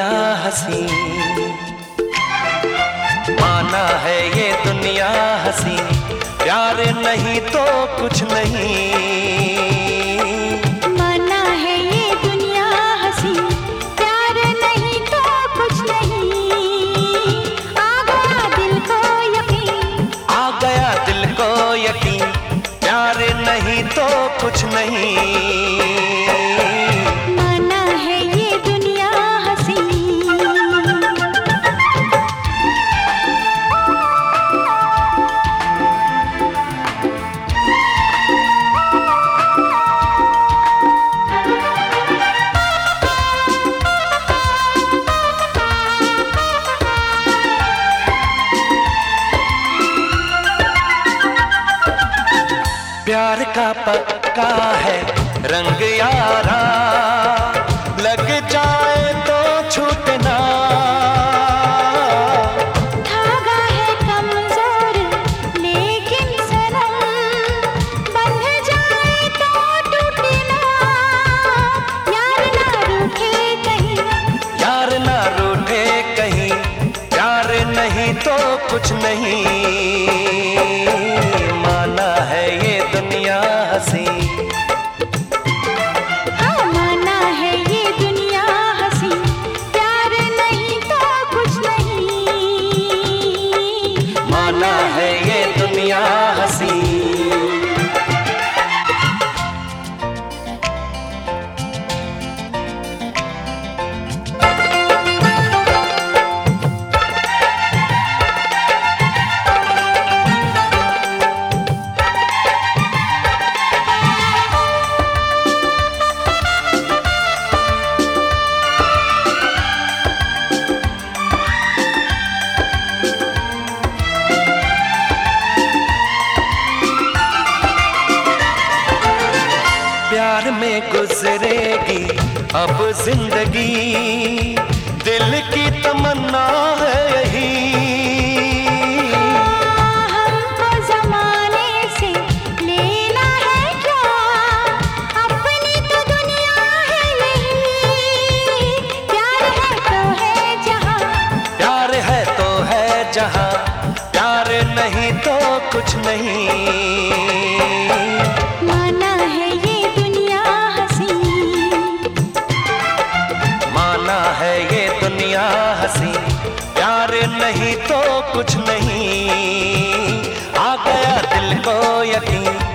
दुनिया हसी। माना है ये दुनिया हसी। प्यार नहीं तो कुछ नहीं। माना है ये दुनिया हसी। प्यार नहीं तो कुछ नहीं। गया दिल को गया दिल को प्यार नहीं तो कुछ नहीं। प्यार का पक्का है रंग यारा। लग जाए तो छूटना। धागा है कमज़ोर लेकिन सनम बंध जाए तो टूटना। यार ना रूठे कहीं। यार ना रूठे कहीं प्यार नहीं तो कुछ नहीं। दुनिया हसी में गुजरेगी। अब ज़िंदगी दिल की तमन्ना है यही। जमाने से लेना है क्या? अपनी तो दुनिया है यही। प्यार है तो है जहाँ। प्यार है तो है जहाँ। प्यार नहीं तो कुछ नहीं। हसी प्यार नहीं तो कुछ नहीं। आ गया दिल को यकीन।